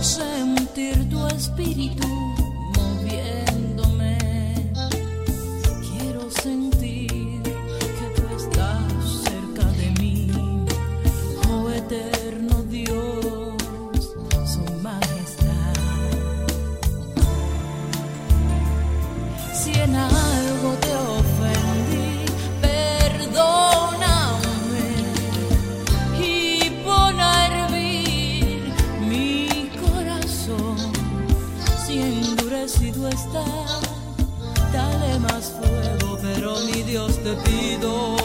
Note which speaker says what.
Speaker 1: José, ter terdo espíritu. dale más fuego, pero mi Dios te pido.